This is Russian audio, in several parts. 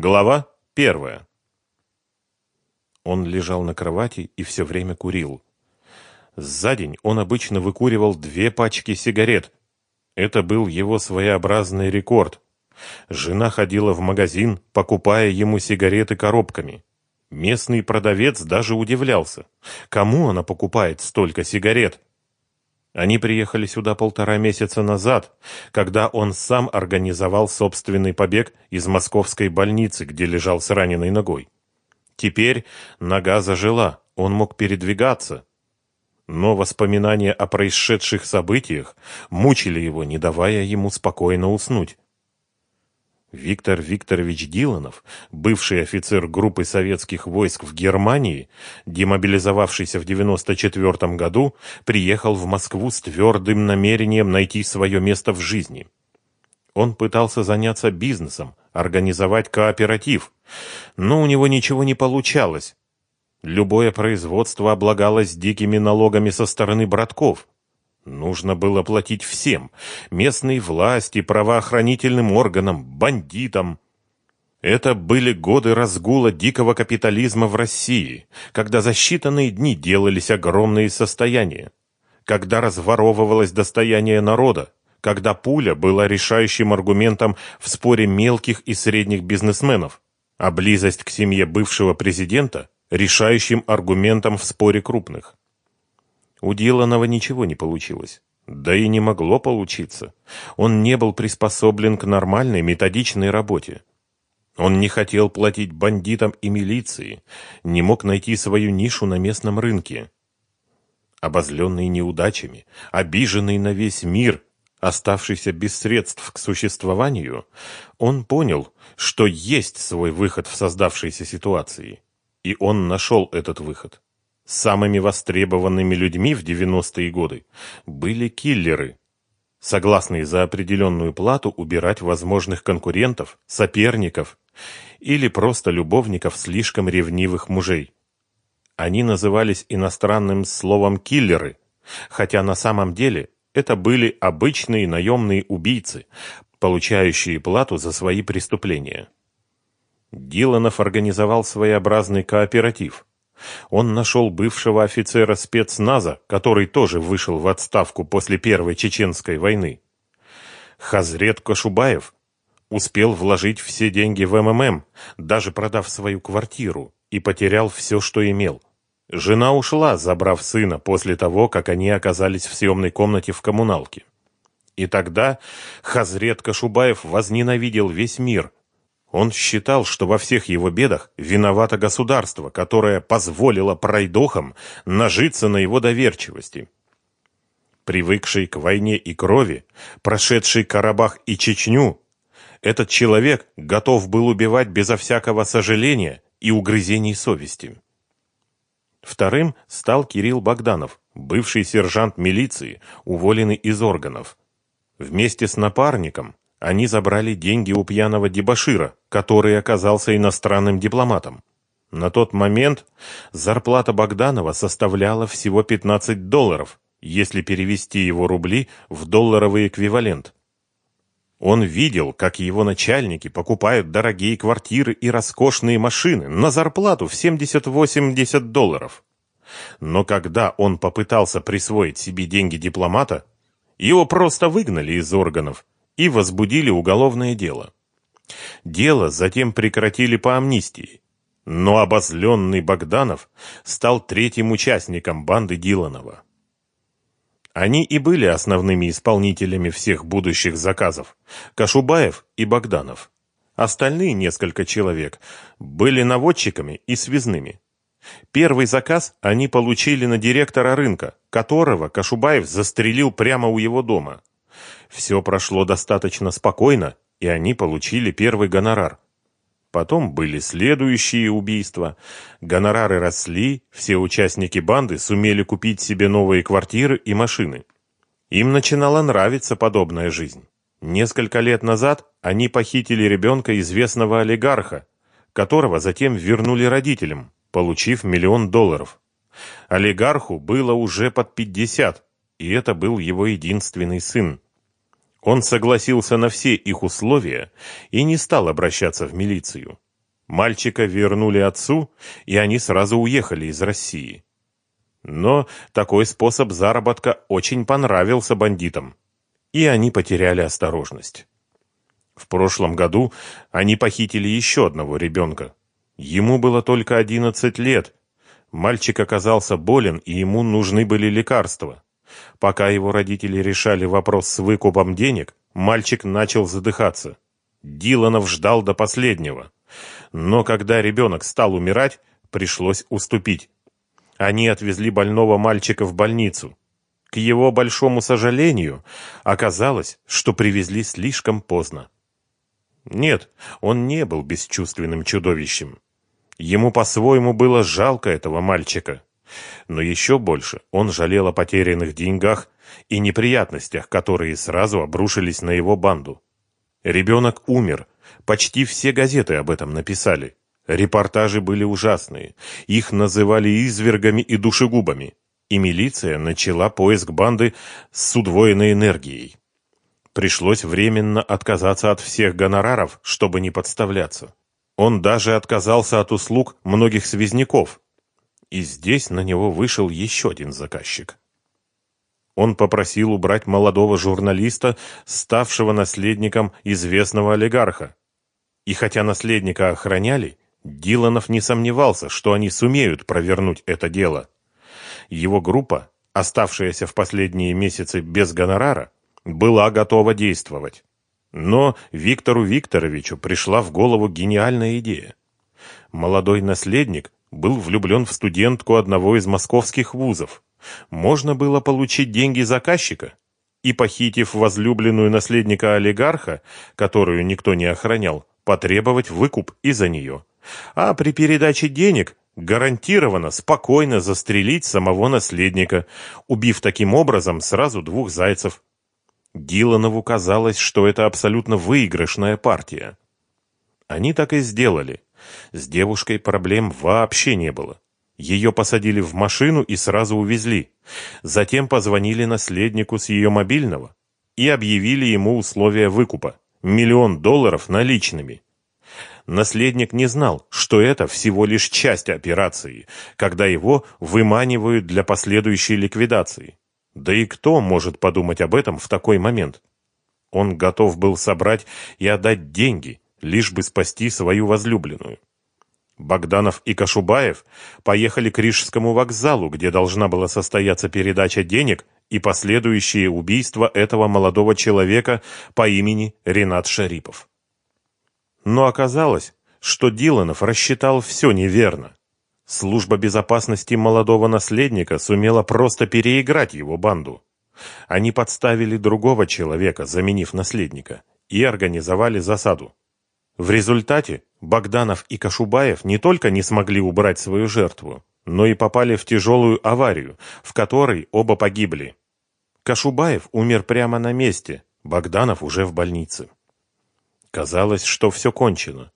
Глава первая. Он лежал на кровати и все время курил. За день он обычно выкуривал две пачки сигарет. Это был его своеобразный рекорд. Жена ходила в магазин, покупая ему сигареты коробками. Местный продавец даже удивлялся. Кому она покупает столько сигарет? Они приехали сюда полтора месяца назад, когда он сам организовал собственный побег из московской больницы, где лежал с раненой ногой. Теперь нога зажила, он мог передвигаться. Но воспоминания о происшедших событиях мучили его, не давая ему спокойно уснуть. Виктор Викторович Диланов, бывший офицер группы советских войск в Германии, демобилизовавшийся в 94 году, приехал в Москву с твердым намерением найти свое место в жизни. Он пытался заняться бизнесом, организовать кооператив, но у него ничего не получалось. Любое производство облагалось дикими налогами со стороны братков – Нужно было платить всем – местной власти, правоохранительным органам, бандитам. Это были годы разгула дикого капитализма в России, когда за считанные дни делались огромные состояния, когда разворовывалось достояние народа, когда пуля была решающим аргументом в споре мелких и средних бизнесменов, а близость к семье бывшего президента – решающим аргументом в споре крупных. У Диланова ничего не получилось. Да и не могло получиться. Он не был приспособлен к нормальной методичной работе. Он не хотел платить бандитам и милиции, не мог найти свою нишу на местном рынке. Обозленный неудачами, обиженный на весь мир, оставшийся без средств к существованию, он понял, что есть свой выход в создавшейся ситуации. И он нашел этот выход. Самыми востребованными людьми в 90-е годы были киллеры, согласные за определенную плату убирать возможных конкурентов, соперников или просто любовников слишком ревнивых мужей. Они назывались иностранным словом «киллеры», хотя на самом деле это были обычные наемные убийцы, получающие плату за свои преступления. Диланов организовал своеобразный кооператив – он нашел бывшего офицера спецназа, который тоже вышел в отставку после Первой Чеченской войны. Хазрет Кашубаев успел вложить все деньги в МММ, даже продав свою квартиру, и потерял все, что имел. Жена ушла, забрав сына после того, как они оказались в съемной комнате в коммуналке. И тогда Хазрет Кашубаев возненавидел весь мир, он считал, что во всех его бедах виновато государство, которое позволило пройдохам нажиться на его доверчивости. Привыкший к войне и крови, прошедший Карабах и Чечню, этот человек готов был убивать безо всякого сожаления и угрызений совести. Вторым стал Кирилл Богданов, бывший сержант милиции, уволенный из органов. Вместе с напарником они забрали деньги у пьяного дебошира, который оказался иностранным дипломатом. На тот момент зарплата Богданова составляла всего 15 долларов, если перевести его рубли в долларовый эквивалент. Он видел, как его начальники покупают дорогие квартиры и роскошные машины на зарплату в 70-80 долларов. Но когда он попытался присвоить себе деньги дипломата, его просто выгнали из органов и возбудили уголовное дело. Дело затем прекратили по амнистии, но обозленный Богданов стал третьим участником банды Диланова. Они и были основными исполнителями всех будущих заказов – Кашубаев и Богданов. Остальные несколько человек были наводчиками и связными. Первый заказ они получили на директора рынка, которого Кашубаев застрелил прямо у его дома. Все прошло достаточно спокойно, и они получили первый гонорар. Потом были следующие убийства. Гонорары росли, все участники банды сумели купить себе новые квартиры и машины. Им начинала нравиться подобная жизнь. Несколько лет назад они похитили ребенка известного олигарха, которого затем вернули родителям, получив миллион долларов. Олигарху было уже под 50, и это был его единственный сын. Он согласился на все их условия и не стал обращаться в милицию. Мальчика вернули отцу, и они сразу уехали из России. Но такой способ заработка очень понравился бандитам, и они потеряли осторожность. В прошлом году они похитили еще одного ребенка. Ему было только 11 лет. Мальчик оказался болен, и ему нужны были лекарства. Пока его родители решали вопрос с выкупом денег, мальчик начал задыхаться. Диланов ждал до последнего. Но когда ребенок стал умирать, пришлось уступить. Они отвезли больного мальчика в больницу. К его большому сожалению, оказалось, что привезли слишком поздно. Нет, он не был бесчувственным чудовищем. Ему по-своему было жалко этого мальчика. Но еще больше он жалел о потерянных деньгах и неприятностях, которые сразу обрушились на его банду. Ребенок умер. Почти все газеты об этом написали. Репортажи были ужасные. Их называли извергами и душегубами. И милиция начала поиск банды с удвоенной энергией. Пришлось временно отказаться от всех гонораров, чтобы не подставляться. Он даже отказался от услуг многих связняков. И здесь на него вышел еще один заказчик. Он попросил убрать молодого журналиста, ставшего наследником известного олигарха. И хотя наследника охраняли, Диланов не сомневался, что они сумеют провернуть это дело. Его группа, оставшаяся в последние месяцы без гонорара, была готова действовать. Но Виктору Викторовичу пришла в голову гениальная идея. Молодой наследник был влюблен в студентку одного из московских вузов. Можно было получить деньги заказчика и, похитив возлюбленную наследника олигарха, которую никто не охранял, потребовать выкуп и за нее. А при передаче денег гарантированно спокойно застрелить самого наследника, убив таким образом сразу двух зайцев. Диланову казалось, что это абсолютно выигрышная партия. Они так и сделали. С девушкой проблем вообще не было. Ее посадили в машину и сразу увезли. Затем позвонили наследнику с ее мобильного и объявили ему условия выкупа – миллион долларов наличными. Наследник не знал, что это всего лишь часть операции, когда его выманивают для последующей ликвидации. Да и кто может подумать об этом в такой момент? Он готов был собрать и отдать деньги, лишь бы спасти свою возлюбленную. Богданов и Кашубаев поехали к Рижскому вокзалу, где должна была состояться передача денег и последующее убийство этого молодого человека по имени Ренат Шарипов. Но оказалось, что Диланов рассчитал все неверно. Служба безопасности молодого наследника сумела просто переиграть его банду. Они подставили другого человека, заменив наследника, и организовали засаду. В результате Богданов и Кашубаев не только не смогли убрать свою жертву, но и попали в тяжелую аварию, в которой оба погибли. Кашубаев умер прямо на месте, Богданов уже в больнице. Казалось, что все кончено,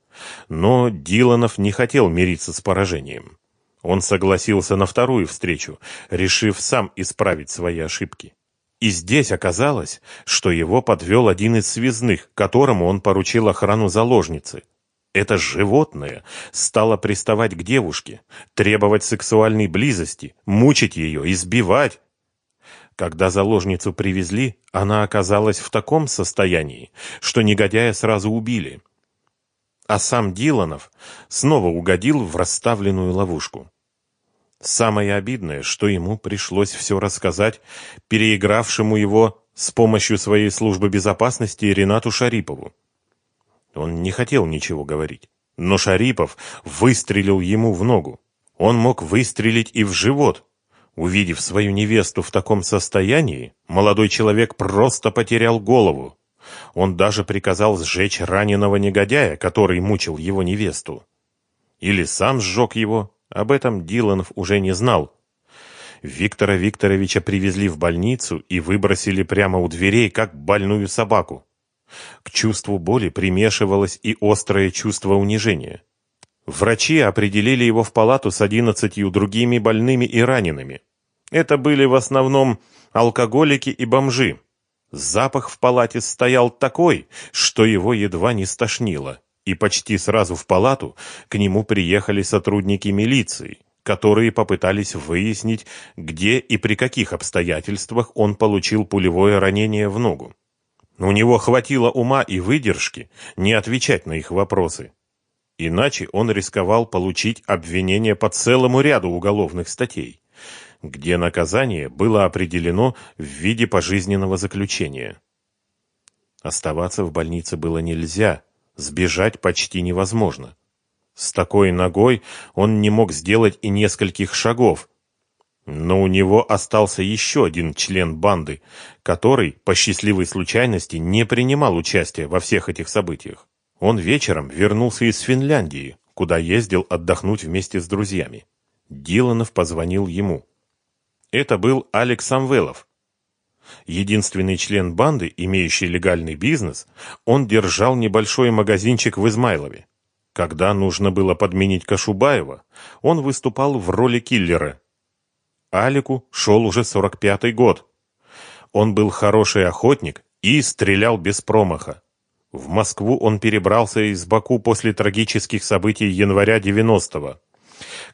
но Диланов не хотел мириться с поражением. Он согласился на вторую встречу, решив сам исправить свои ошибки. И здесь оказалось, что его подвел один из связных, которому он поручил охрану заложницы. Это животное стало приставать к девушке, требовать сексуальной близости, мучить ее, избивать. Когда заложницу привезли, она оказалась в таком состоянии, что негодяя сразу убили. А сам Диланов снова угодил в расставленную ловушку. Самое обидное, что ему пришлось все рассказать переигравшему его с помощью своей службы безопасности Ренату Шарипову. Он не хотел ничего говорить, но Шарипов выстрелил ему в ногу. Он мог выстрелить и в живот. Увидев свою невесту в таком состоянии, молодой человек просто потерял голову. Он даже приказал сжечь раненого негодяя, который мучил его невесту. Или сам сжег его, об этом Диланов уже не знал. Виктора Викторовича привезли в больницу и выбросили прямо у дверей, как больную собаку. К чувству боли примешивалось и острое чувство унижения. Врачи определили его в палату с одиннадцатью другими больными и ранеными. Это были в основном алкоголики и бомжи. Запах в палате стоял такой, что его едва не стошнило. И почти сразу в палату к нему приехали сотрудники милиции, которые попытались выяснить, где и при каких обстоятельствах он получил пулевое ранение в ногу. У него хватило ума и выдержки не отвечать на их вопросы. Иначе он рисковал получить обвинение по целому ряду уголовных статей, где наказание было определено в виде пожизненного заключения. Оставаться в больнице было нельзя, сбежать почти невозможно. С такой ногой он не мог сделать и нескольких шагов. Но у него остался еще один член банды, который, по счастливой случайности, не принимал участия во всех этих событиях. Он вечером вернулся из Финляндии, куда ездил отдохнуть вместе с друзьями. Диланов позвонил ему. Это был Алекс Самвелов. Единственный член банды, имеющий легальный бизнес, он держал небольшой магазинчик в Измайлове. Когда нужно было подменить Кашубаева, он выступал в роли киллера. Алику шел уже 45-й год. Он был хороший охотник и стрелял без промаха. В Москву он перебрался из Баку после трагических событий января 90-го,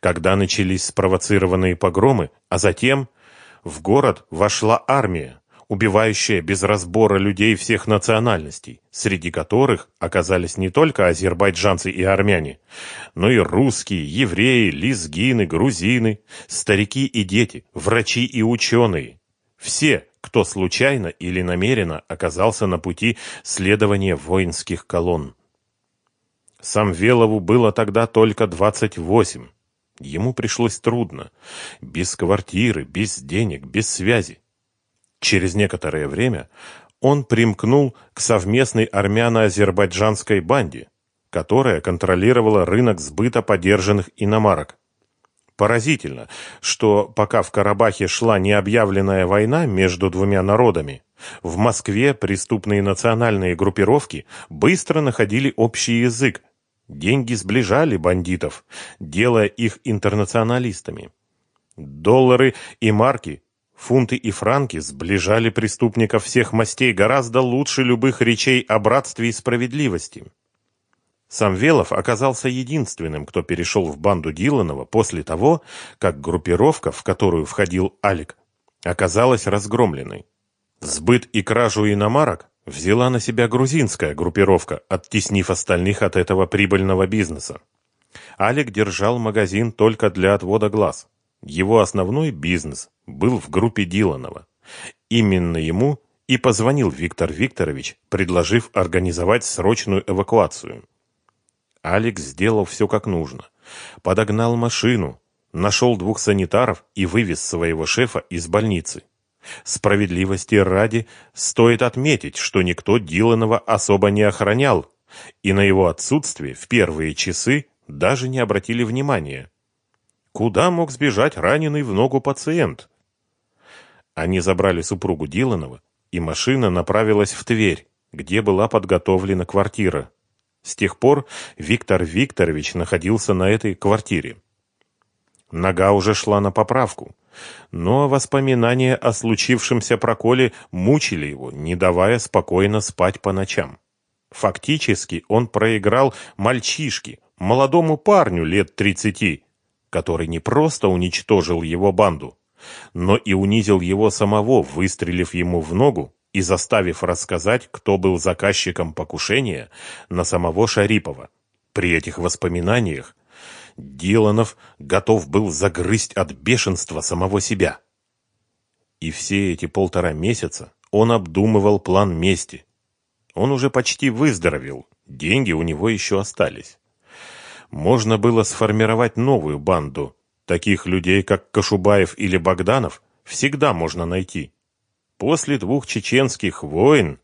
когда начались спровоцированные погромы, а затем в город вошла армия, убивающая без разбора людей всех национальностей, среди которых оказались не только азербайджанцы и армяне, но и русские, евреи, лезгины, грузины, старики и дети, врачи и ученые. Все, кто случайно или намеренно оказался на пути следования воинских колонн. Самвелову было тогда только 28. Ему пришлось трудно. Без квартиры, без денег, без связи. Через некоторое время он примкнул к совместной армяно-азербайджанской банде, которая контролировала рынок сбыта подержанных иномарок. Поразительно, что пока в Карабахе шла необъявленная война между двумя народами, в Москве преступные национальные группировки быстро находили общий язык. Деньги сближали бандитов, делая их интернационалистами. Доллары и марки Фунты и франки сближали преступников всех мастей гораздо лучше любых речей о братстве и справедливости. Самвелов оказался единственным, кто перешел в банду Диланова после того, как группировка, в которую входил Алик, оказалась разгромленной. Сбыт и кражу иномарок взяла на себя грузинская группировка, оттеснив остальных от этого прибыльного бизнеса. Алик держал магазин только для отвода глаз. Его основной бизнес был в группе Диланова. Именно ему и позвонил Виктор Викторович, предложив организовать срочную эвакуацию. Алекс сделал все как нужно. Подогнал машину, нашел двух санитаров и вывез своего шефа из больницы. Справедливости ради стоит отметить, что никто Диланова особо не охранял, и на его отсутствие в первые часы даже не обратили внимания. Куда мог сбежать раненый в ногу пациент? Они забрали супругу Диланова, и машина направилась в Тверь, где была подготовлена квартира. С тех пор Виктор Викторович находился на этой квартире. Нога уже шла на поправку, но воспоминания о случившемся проколе мучили его, не давая спокойно спать по ночам. Фактически он проиграл мальчишке, молодому парню лет тридцати, который не просто уничтожил его банду, но и унизил его самого, выстрелив ему в ногу и заставив рассказать, кто был заказчиком покушения на самого Шарипова. При этих воспоминаниях Диланов готов был загрызть от бешенства самого себя. И все эти полтора месяца он обдумывал план мести. Он уже почти выздоровел, деньги у него еще остались можно было сформировать новую банду. Таких людей, как Кашубаев или Богданов, всегда можно найти. После двух чеченских войн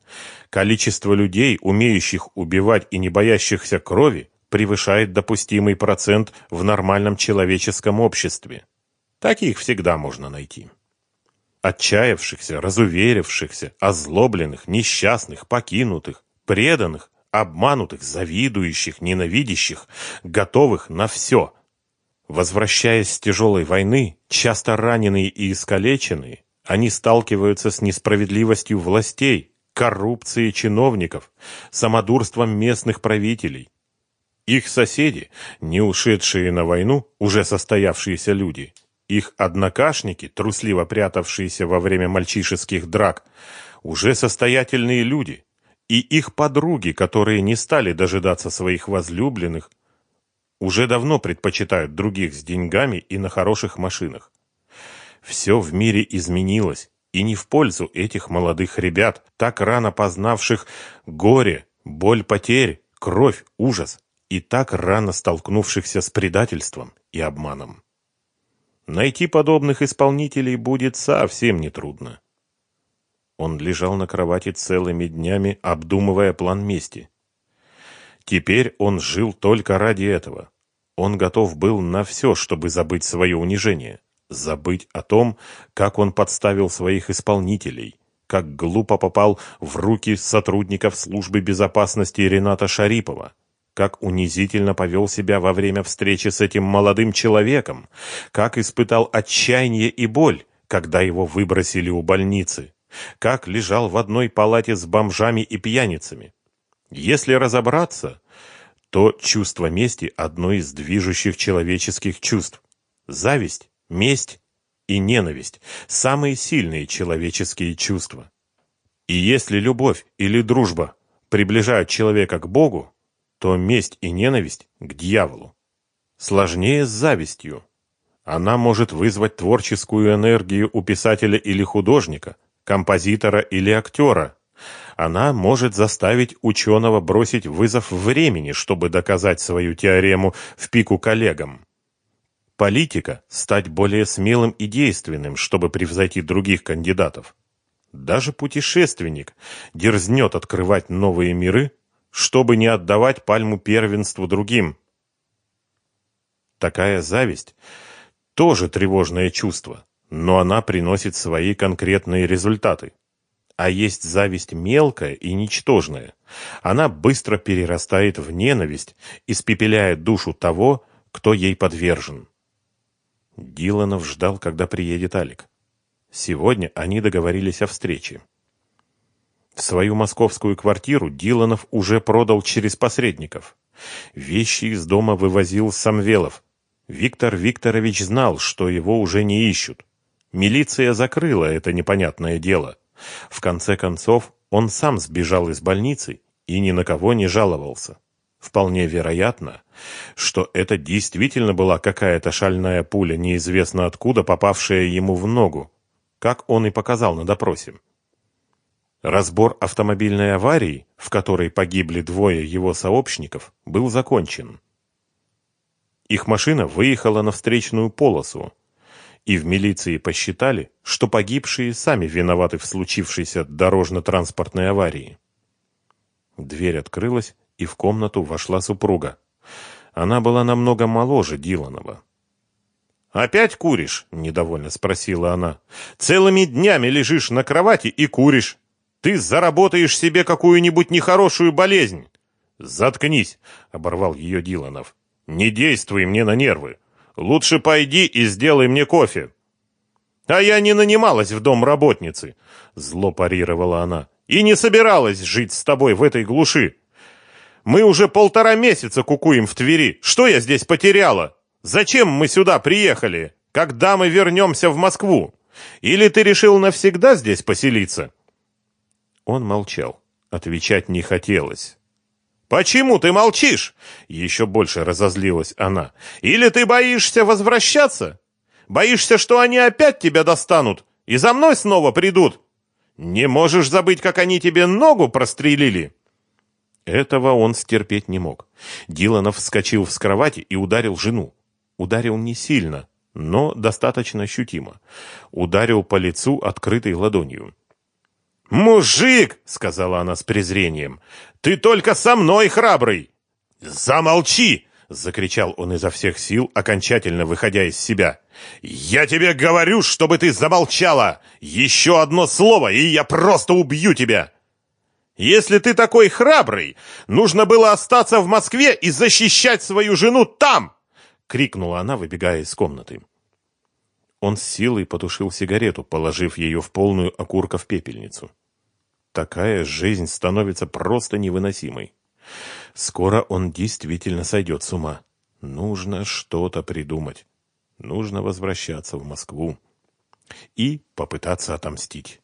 количество людей, умеющих убивать и не боящихся крови, превышает допустимый процент в нормальном человеческом обществе. Таких всегда можно найти. Отчаявшихся, разуверившихся, озлобленных, несчастных, покинутых, преданных, обманутых, завидующих, ненавидящих, готовых на все. Возвращаясь с тяжелой войны, часто раненые и искалеченные, они сталкиваются с несправедливостью властей, коррупцией чиновников, самодурством местных правителей. Их соседи, не ушедшие на войну, уже состоявшиеся люди, их однокашники, трусливо прятавшиеся во время мальчишеских драк, уже состоятельные люди, и их подруги, которые не стали дожидаться своих возлюбленных, уже давно предпочитают других с деньгами и на хороших машинах. Все в мире изменилось, и не в пользу этих молодых ребят, так рано познавших горе, боль потерь, кровь, ужас, и так рано столкнувшихся с предательством и обманом. Найти подобных исполнителей будет совсем нетрудно. Он лежал на кровати целыми днями, обдумывая план мести. Теперь он жил только ради этого. Он готов был на все, чтобы забыть свое унижение, забыть о том, как он подставил своих исполнителей, как глупо попал в руки сотрудников службы безопасности Рената Шарипова, как унизительно повел себя во время встречи с этим молодым человеком, как испытал отчаяние и боль, когда его выбросили у больницы, как лежал в одной палате с бомжами и пьяницами. Если разобраться, то чувство мести – одно из движущих человеческих чувств. Зависть, месть и ненависть – самые сильные человеческие чувства. И если любовь или дружба приближают человека к Богу, то месть и ненависть к дьяволу. Сложнее с завистью. Она может вызвать творческую энергию у писателя или художника, композитора или актера. Она может заставить ученого бросить вызов времени, чтобы доказать свою теорему в пику коллегам. Политика – стать более смелым и действенным, чтобы превзойти других кандидатов. Даже путешественник дерзнет открывать новые миры, чтобы не отдавать пальму первенству другим. Такая зависть – тоже тревожное чувство, но она приносит свои конкретные результаты. А есть зависть мелкая и ничтожная. Она быстро перерастает в ненависть, испепеляет душу того, кто ей подвержен. Диланов ждал, когда приедет Алик. Сегодня они договорились о встрече. Свою московскую квартиру Диланов уже продал через посредников. Вещи из дома вывозил Самвелов. Виктор Викторович знал, что его уже не ищут. Милиция закрыла это непонятное дело. В конце концов, он сам сбежал из больницы и ни на кого не жаловался. Вполне вероятно, что это действительно была какая-то шальная пуля, неизвестно откуда попавшая ему в ногу, как он и показал на допросе. Разбор автомобильной аварии, в которой погибли двое его сообщников, был закончен. Их машина выехала на встречную полосу, и в милиции посчитали, что погибшие сами виноваты в случившейся дорожно-транспортной аварии. Дверь открылась, и в комнату вошла супруга. Она была намного моложе Диланова. «Опять куришь?» – недовольно спросила она. «Целыми днями лежишь на кровати и куришь. Ты заработаешь себе какую-нибудь нехорошую болезнь. Заткнись, оборвал ее Диланов. Не действуй мне на нервы. Лучше пойди и сделай мне кофе. А я не нанималась в дом работницы, зло парировала она. И не собиралась жить с тобой в этой глуши. Мы уже полтора месяца кукуем в Твери. Что я здесь потеряла? Зачем мы сюда приехали? Когда мы вернемся в Москву? Или ты решил навсегда здесь поселиться? Он молчал. Отвечать не хотелось. «Почему ты молчишь?» Еще больше разозлилась она. «Или ты боишься возвращаться? Боишься, что они опять тебя достанут и за мной снова придут? Не можешь забыть, как они тебе ногу прострелили?» Этого он стерпеть не мог. Диланов вскочил с кровати и ударил жену. Ударил не сильно, но достаточно ощутимо. Ударил по лицу открытой ладонью. «Мужик!» — сказала она с презрением. «Ты только со мной храбрый!» «Замолчи!» — закричал он изо всех сил, окончательно выходя из себя. «Я тебе говорю, чтобы ты замолчала! Еще одно слово, и я просто убью тебя!» «Если ты такой храбрый, нужно было остаться в Москве и защищать свою жену там!» — крикнула она, выбегая из комнаты. Он с силой потушил сигарету, положив ее в полную окурка в пепельницу. Такая жизнь становится просто невыносимой. Скоро он действительно сойдет с ума. Нужно что-то придумать. Нужно возвращаться в Москву и попытаться отомстить.